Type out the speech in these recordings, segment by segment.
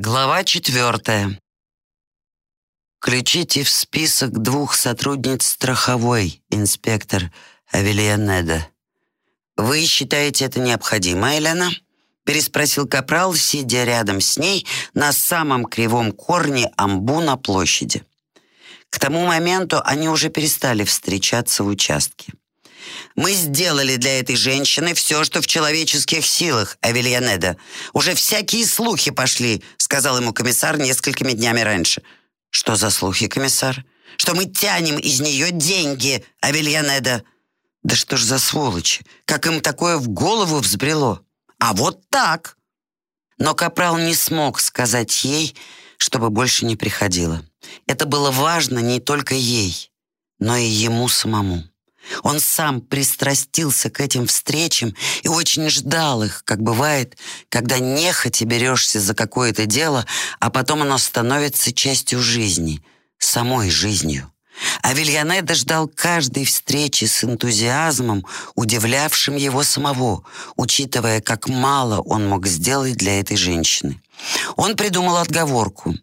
Глава четвертая. Включите в список двух сотрудниц страховой, инспектор Авельянеда. «Вы считаете это необходимо, Елена?» переспросил Капрал, сидя рядом с ней на самом кривом корне амбу на площади. К тому моменту они уже перестали встречаться в участке. Мы сделали для этой женщины все, что в человеческих силах, Авельянеда. Уже всякие слухи пошли, сказал ему комиссар несколькими днями раньше. Что за слухи, комиссар? Что мы тянем из нее деньги, Авельянеда. Да что ж за сволочи? Как им такое в голову взбрело? А вот так. Но Капрал не смог сказать ей, чтобы больше не приходила. Это было важно не только ей, но и ему самому. Он сам пристрастился к этим встречам и очень ждал их, как бывает, когда нехотя берешься за какое-то дело, а потом оно становится частью жизни, самой жизнью. А Вильянеда ждал каждой встречи с энтузиазмом, удивлявшим его самого, учитывая, как мало он мог сделать для этой женщины. Он придумал отговорку.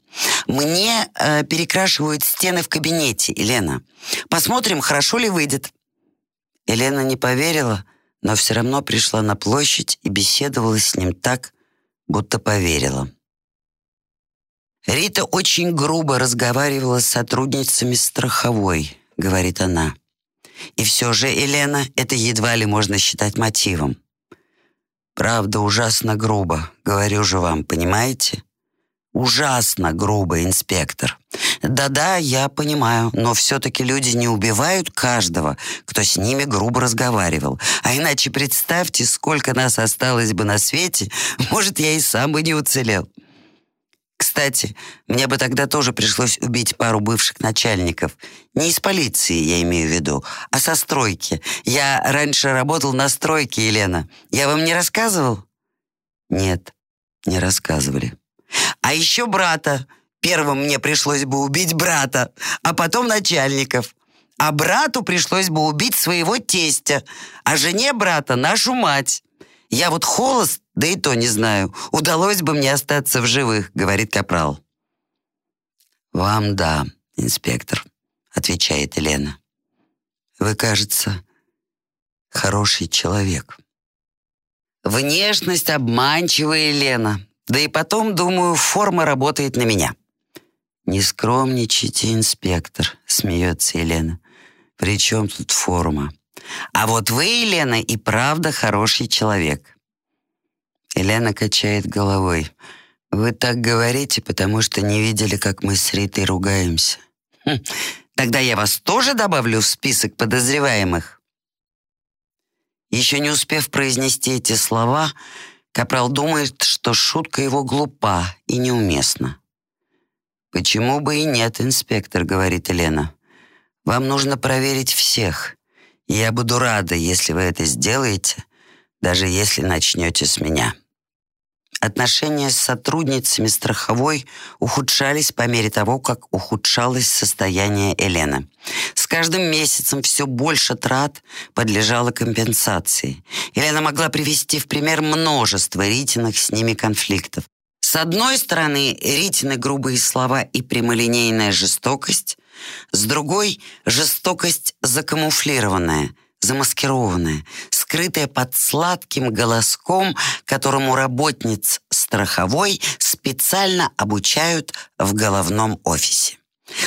«Мне э, перекрашивают стены в кабинете, Елена. Посмотрим, хорошо ли выйдет». Елена не поверила, но все равно пришла на площадь и беседовала с ним так, будто поверила. «Рита очень грубо разговаривала с сотрудницами страховой», — говорит она. «И все же, Елена, это едва ли можно считать мотивом. Правда, ужасно грубо, говорю же вам, понимаете? Ужасно грубо, инспектор. Да-да, я понимаю, но все-таки люди не убивают каждого, кто с ними грубо разговаривал. А иначе представьте, сколько нас осталось бы на свете, может, я и сам бы не уцелел. Кстати, мне бы тогда тоже пришлось убить пару бывших начальников. Не из полиции, я имею в виду, а со стройки. Я раньше работал на стройке, Елена. Я вам не рассказывал? Нет, не рассказывали. А еще брата. Первым мне пришлось бы убить брата, а потом начальников. А брату пришлось бы убить своего тестя, а жене брата нашу мать. Я вот холост, да и то не знаю, удалось бы мне остаться в живых, говорит Капрал. Вам да, инспектор, отвечает Елена. Вы, кажется, хороший человек. Внешность обманчивая, Елена. Да и потом, думаю, форма работает на меня. «Не скромничайте, инспектор», — смеется Елена. «При чем тут форма? А вот вы, Елена, и правда хороший человек». Елена качает головой. «Вы так говорите, потому что не видели, как мы с Ритой ругаемся». Хм, «Тогда я вас тоже добавлю в список подозреваемых». Еще не успев произнести эти слова, Капрал думает, что шутка его глупа и неуместна. «Почему бы и нет, инспектор», — говорит Елена. «Вам нужно проверить всех. Я буду рада, если вы это сделаете, даже если начнете с меня». Отношения с сотрудницами страховой ухудшались по мере того, как ухудшалось состояние Елены. С каждым месяцем все больше трат подлежало компенсации. Елена могла привести в пример множество Ритиных с ними конфликтов. С одной стороны, Ритины грубые слова и прямолинейная жестокость, с другой — жестокость закамуфлированная — замаскированная, скрытая под сладким голоском, которому работниц страховой специально обучают в головном офисе.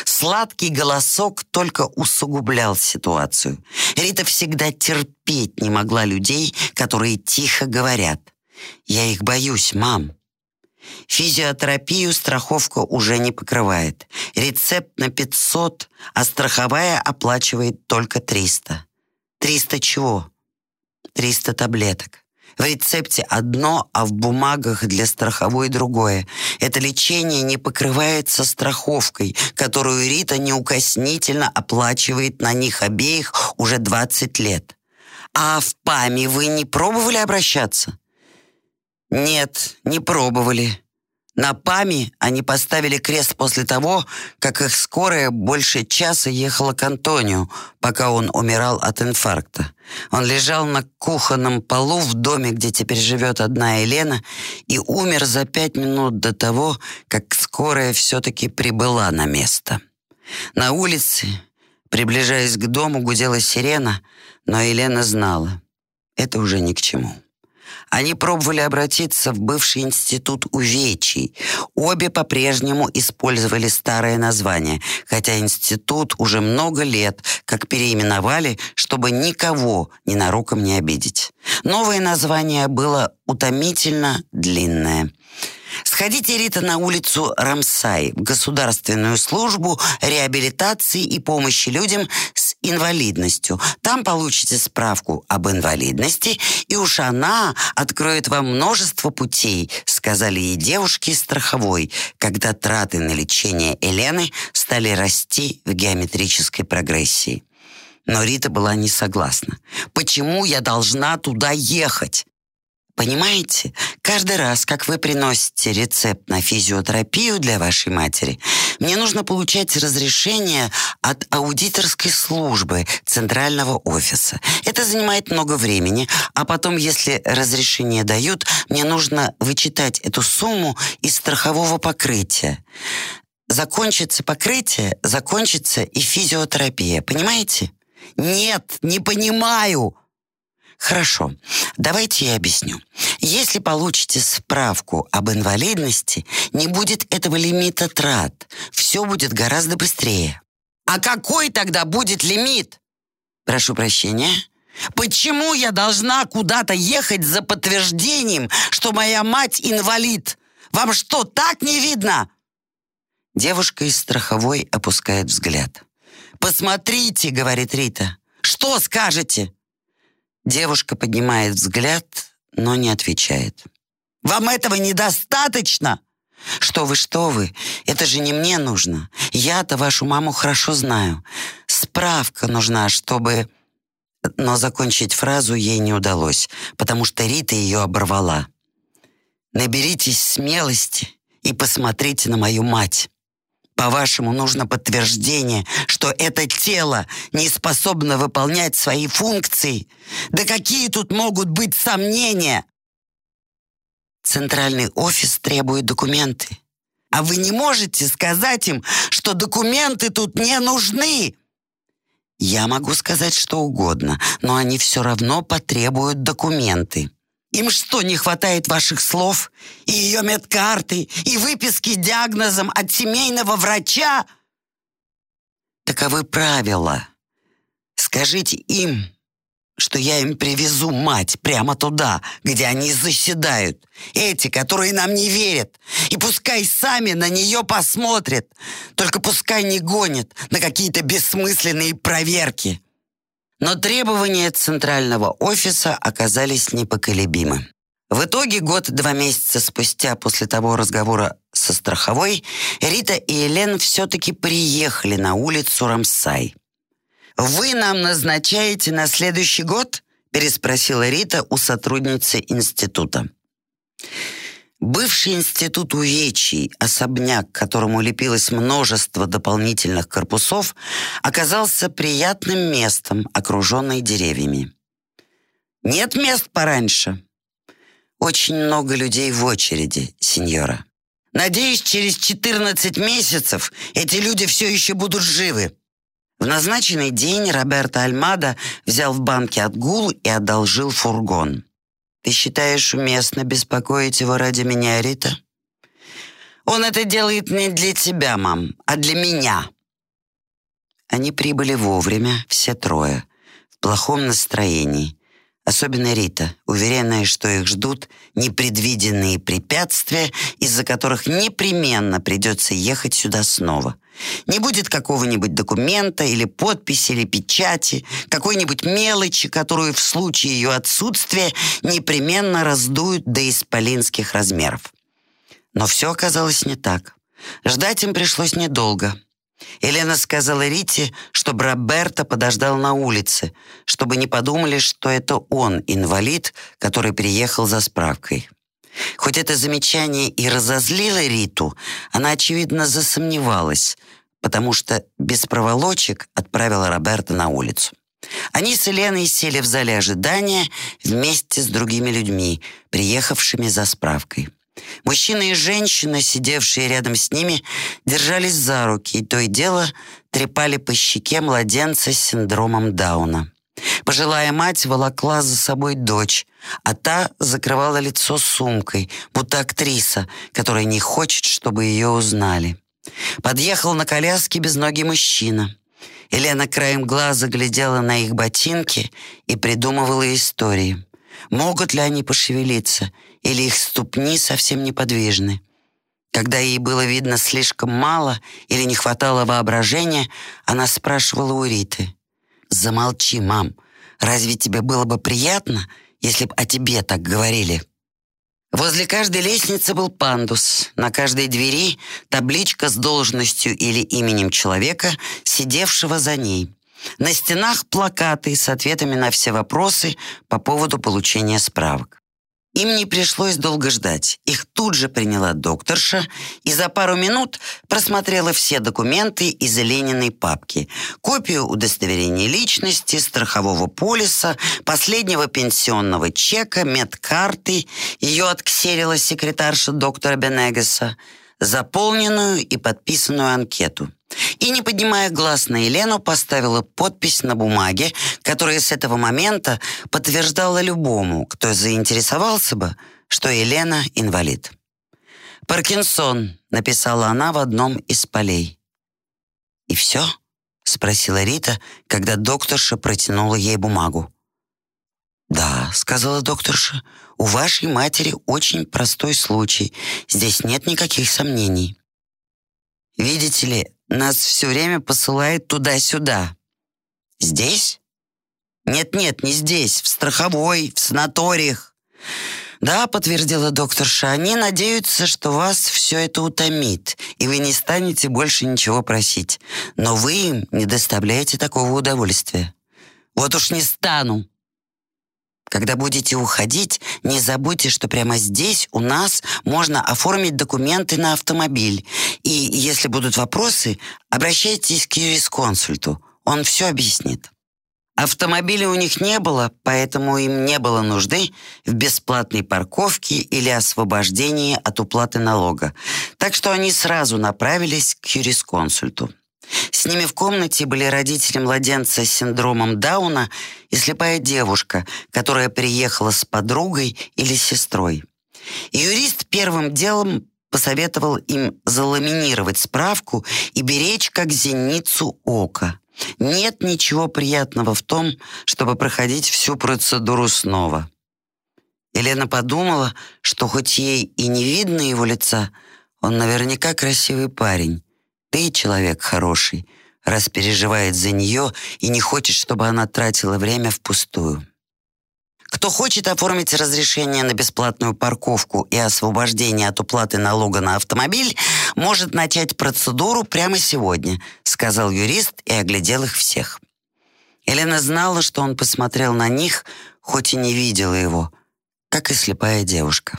Сладкий голосок только усугублял ситуацию. Рита всегда терпеть не могла людей, которые тихо говорят. «Я их боюсь, мам». Физиотерапию страховка уже не покрывает. Рецепт на 500, а страховая оплачивает только 300. 300 чего? 300 таблеток. В рецепте одно, а в бумагах для страховой другое. Это лечение не покрывается страховкой, которую Рита неукоснительно оплачивает на них обеих уже 20 лет. А в ПАМе вы не пробовали обращаться? Нет, не пробовали. На ПАМе они поставили крест после того, как их скорая больше часа ехала к Антонию, пока он умирал от инфаркта. Он лежал на кухонном полу в доме, где теперь живет одна Елена, и умер за пять минут до того, как скорая все-таки прибыла на место. На улице, приближаясь к дому, гудела сирена, но Елена знала, это уже ни к чему. Они пробовали обратиться в бывший институт увечий. Обе по-прежнему использовали старое название, хотя институт уже много лет как переименовали, чтобы никого ненароком не обидеть. Новое название было утомительно длинное. Сходите, Рита, на улицу Рамсай в государственную службу реабилитации и помощи людям с инвалидностью. Там получите справку об инвалидности, и уж она откроет вам множество путей, сказали ей девушки страховой, когда траты на лечение Елены стали расти в геометрической прогрессии. Но Рита была не согласна. «Почему я должна туда ехать?» Понимаете, каждый раз, как вы приносите рецепт на физиотерапию для вашей матери, мне нужно получать разрешение от аудиторской службы центрального офиса. Это занимает много времени, а потом, если разрешение дают, мне нужно вычитать эту сумму из страхового покрытия. Закончится покрытие, закончится и физиотерапия, понимаете? Нет, не понимаю, Хорошо, давайте я объясню. Если получите справку об инвалидности, не будет этого лимита трат. Все будет гораздо быстрее. А какой тогда будет лимит? Прошу прощения. Почему я должна куда-то ехать за подтверждением, что моя мать инвалид? Вам что, так не видно? Девушка из страховой опускает взгляд. «Посмотрите», — говорит Рита. «Что скажете?» Девушка поднимает взгляд, но не отвечает. «Вам этого недостаточно?» «Что вы, что вы? Это же не мне нужно. Я-то вашу маму хорошо знаю. Справка нужна, чтобы...» Но закончить фразу ей не удалось, потому что Рита ее оборвала. «Наберитесь смелости и посмотрите на мою мать. По-вашему, нужно подтверждение, что это тело не способно выполнять свои функции? Да какие тут могут быть сомнения? Центральный офис требует документы. А вы не можете сказать им, что документы тут не нужны? Я могу сказать что угодно, но они все равно потребуют документы. Им что, не хватает ваших слов? И ее медкарты, и выписки диагнозом от семейного врача? Таковы правила. Скажите им, что я им привезу мать прямо туда, где они заседают. Эти, которые нам не верят. И пускай сами на нее посмотрят. Только пускай не гонят на какие-то бессмысленные проверки. Но требования центрального офиса оказались непоколебимы. В итоге год-два месяца спустя после того разговора со страховой, Рита и Елен все-таки приехали на улицу Рамсай. «Вы нам назначаете на следующий год?» переспросила Рита у сотрудницы института. Бывший институт увечий, особняк, к которому лепилось множество дополнительных корпусов, оказался приятным местом, окруженный деревьями. «Нет мест пораньше?» «Очень много людей в очереди, сеньора. Надеюсь, через 14 месяцев эти люди все еще будут живы». В назначенный день Роберто Альмада взял в банке отгул и одолжил фургон. Ты считаешь уместно беспокоить его ради меня, Рита? Он это делает не для тебя, мам, а для меня. Они прибыли вовремя, все трое, в плохом настроении. Особенно Рита, уверенная, что их ждут непредвиденные препятствия, из-за которых непременно придется ехать сюда снова – не будет какого-нибудь документа или подписи или печати, какой-нибудь мелочи, которую в случае ее отсутствия непременно раздуют до исполинских размеров. Но все оказалось не так. Ждать им пришлось недолго. Елена сказала Рите, чтобы Роберто подождал на улице, чтобы не подумали, что это он, инвалид, который приехал за справкой. Хоть это замечание и разозлило Риту, она, очевидно, засомневалась, потому что без проволочек отправила Роберта на улицу. Они с Еленой сели в зале ожидания вместе с другими людьми, приехавшими за справкой. Мужчина и женщина, сидевшие рядом с ними, держались за руки и то и дело трепали по щеке младенца с синдромом Дауна. Пожилая мать волокла за собой дочь, а та закрывала лицо сумкой, будто актриса, которая не хочет, чтобы ее узнали. Подъехал на коляске безногий мужчина. Елена краем глаза глядела на их ботинки и придумывала истории. Могут ли они пошевелиться, или их ступни совсем неподвижны? Когда ей было видно слишком мало или не хватало воображения, она спрашивала у Риты. «Замолчи, мам. Разве тебе было бы приятно, если бы о тебе так говорили?» Возле каждой лестницы был пандус, на каждой двери табличка с должностью или именем человека, сидевшего за ней. На стенах плакаты с ответами на все вопросы по поводу получения справок. Им не пришлось долго ждать. Их тут же приняла докторша и за пару минут просмотрела все документы из Лениной папки. Копию удостоверения личности, страхового полиса, последнего пенсионного чека, медкарты. Ее отксерила секретарша доктора Бенегеса. Заполненную и подписанную анкету. И, не поднимая глаз на Елену, поставила подпись на бумаге, которая с этого момента подтверждала любому, кто заинтересовался бы, что Елена инвалид. «Паркинсон», — написала она в одном из полей. «И все?» — спросила Рита, когда докторша протянула ей бумагу. «Да», — сказала докторша, — «у вашей матери очень простой случай. Здесь нет никаких сомнений». «Видите ли, нас все время посылают туда-сюда. Здесь? Нет-нет, не здесь, в страховой, в санаториях. Да, подтвердила докторша, они надеются, что вас все это утомит, и вы не станете больше ничего просить. Но вы им не доставляете такого удовольствия. Вот уж не стану, когда будете уходить, не забудьте, что прямо здесь у нас можно оформить документы на автомобиль. И если будут вопросы, обращайтесь к юрисконсульту. Он все объяснит. Автомобиля у них не было, поэтому им не было нужды в бесплатной парковке или освобождении от уплаты налога. Так что они сразу направились к юрисконсульту. С ними в комнате были родители младенца с синдромом Дауна и слепая девушка, которая приехала с подругой или сестрой. Юрист первым делом посоветовал им заламинировать справку и беречь как зеницу ока. Нет ничего приятного в том, чтобы проходить всю процедуру снова. Елена подумала, что хоть ей и не видно его лица, он наверняка красивый парень. Ты человек хороший, раз переживает за нее и не хочет, чтобы она тратила время впустую. Кто хочет оформить разрешение на бесплатную парковку и освобождение от уплаты налога на автомобиль, может начать процедуру прямо сегодня, сказал юрист и оглядел их всех. Елена знала, что он посмотрел на них, хоть и не видела его, как и слепая девушка.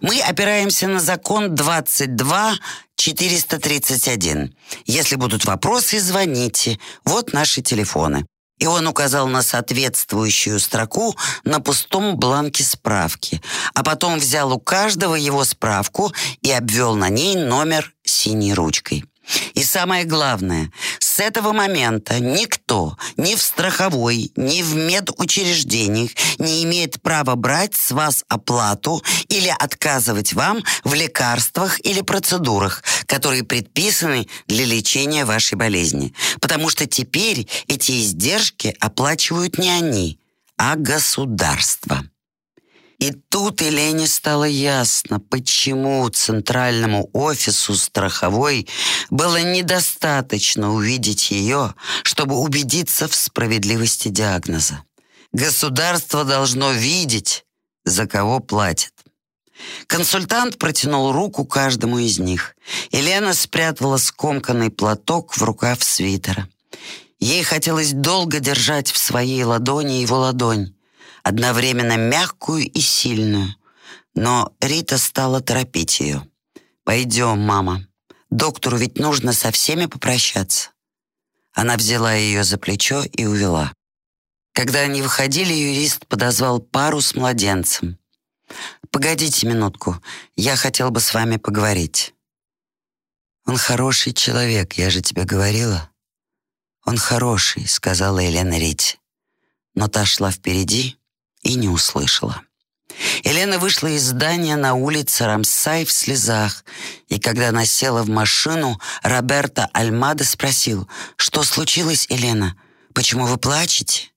Мы опираемся на закон 22 431. Если будут вопросы, звоните. Вот наши телефоны. И он указал на соответствующую строку на пустом бланке справки, а потом взял у каждого его справку и обвел на ней номер синей ручкой. И самое главное, с этого момента никто ни в страховой, ни в медучреждениях не имеет права брать с вас оплату или отказывать вам в лекарствах или процедурах, которые предписаны для лечения вашей болезни. Потому что теперь эти издержки оплачивают не они, а государство. И тут Елене стало ясно, почему центральному офису страховой было недостаточно увидеть ее, чтобы убедиться в справедливости диагноза. Государство должно видеть, за кого платит. Консультант протянул руку каждому из них. Елена спрятала скомканный платок в рукав свитера. Ей хотелось долго держать в своей ладони его ладонь одновременно мягкую и сильную. Но Рита стала торопить ее. «Пойдем, мама. Доктору ведь нужно со всеми попрощаться». Она взяла ее за плечо и увела. Когда они выходили, юрист подозвал пару с младенцем. «Погодите минутку, я хотел бы с вами поговорить». «Он хороший человек, я же тебе говорила». «Он хороший», — сказала Елена Рите. Но та шла впереди и не услышала. Елена вышла из здания на улице Рамсай в слезах, и когда она села в машину, Роберто Альмада спросил, «Что случилось, Елена? Почему вы плачете?»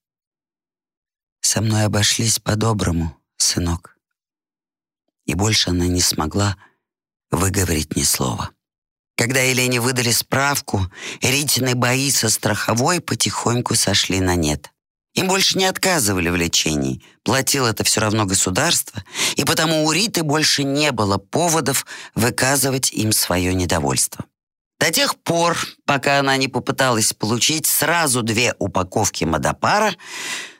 «Со мной обошлись по-доброму, сынок». И больше она не смогла выговорить ни слова. Когда Елене выдали справку, Ритины бои со страховой потихоньку сошли на нет. Им больше не отказывали в лечении. Платило это все равно государство, и потому у Риты больше не было поводов выказывать им свое недовольство. До тех пор, пока она не попыталась получить сразу две упаковки Мадапара,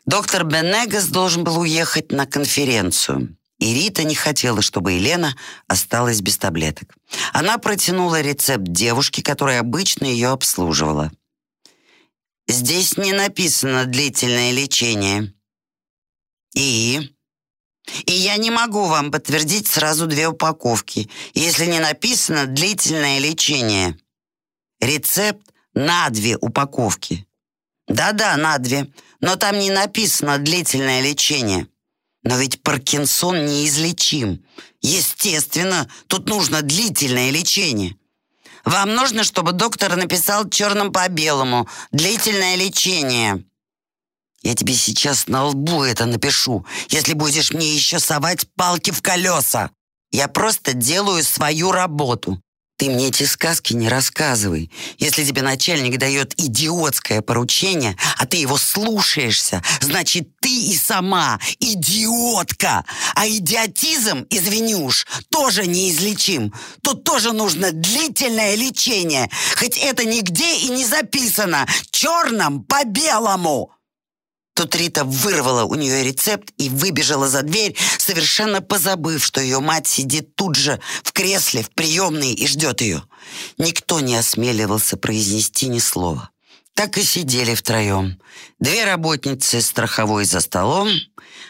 доктор Бенегас должен был уехать на конференцию. И Рита не хотела, чтобы Елена осталась без таблеток. Она протянула рецепт девушке, которая обычно ее обслуживала. Здесь не написано длительное лечение. И? И я не могу вам подтвердить сразу две упаковки, если не написано длительное лечение. Рецепт на две упаковки. Да-да, на две. Но там не написано длительное лечение. Но ведь Паркинсон неизлечим. Естественно, тут нужно длительное лечение. Вам нужно, чтобы доктор написал черным по белому. Длительное лечение. Я тебе сейчас на лбу это напишу, если будешь мне еще совать палки в колеса. Я просто делаю свою работу. Ты мне эти сказки не рассказывай. Если тебе начальник дает идиотское поручение, а ты его слушаешься, значит, ты и сама идиотка. А идиотизм, извини уж, тоже неизлечим. Тут тоже нужно длительное лечение. Хоть это нигде и не записано. Черным по белому. Тут Рита вырвала у нее рецепт и выбежала за дверь, совершенно позабыв, что ее мать сидит тут же в кресле в приемной и ждет ее. Никто не осмеливался произнести ни слова. Так и сидели втроем. Две работницы страховой за столом,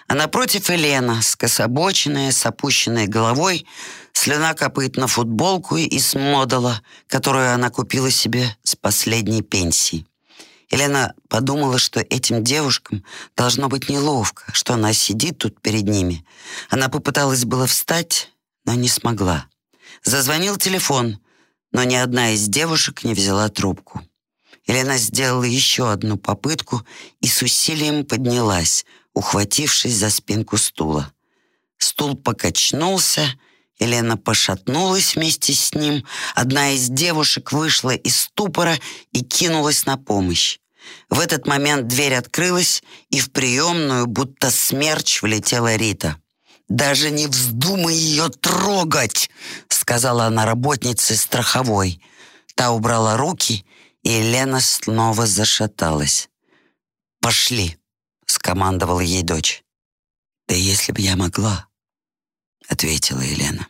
а напротив Елена, скособоченная, с опущенной головой, слюна копыт на футболку из модула, которую она купила себе с последней пенсии. Елена подумала, что этим девушкам должно быть неловко, что она сидит тут перед ними. Она попыталась было встать, но не смогла. Зазвонил телефон, но ни одна из девушек не взяла трубку. Елена сделала еще одну попытку и с усилием поднялась, ухватившись за спинку стула. Стул покачнулся, Елена пошатнулась вместе с ним. Одна из девушек вышла из ступора и кинулась на помощь. В этот момент дверь открылась, и в приемную, будто смерч, влетела Рита. «Даже не вздумай ее трогать!» — сказала она работнице страховой. Та убрала руки, и Елена снова зашаталась. «Пошли!» — скомандовала ей дочь. «Да если бы я могла!» — ответила Елена.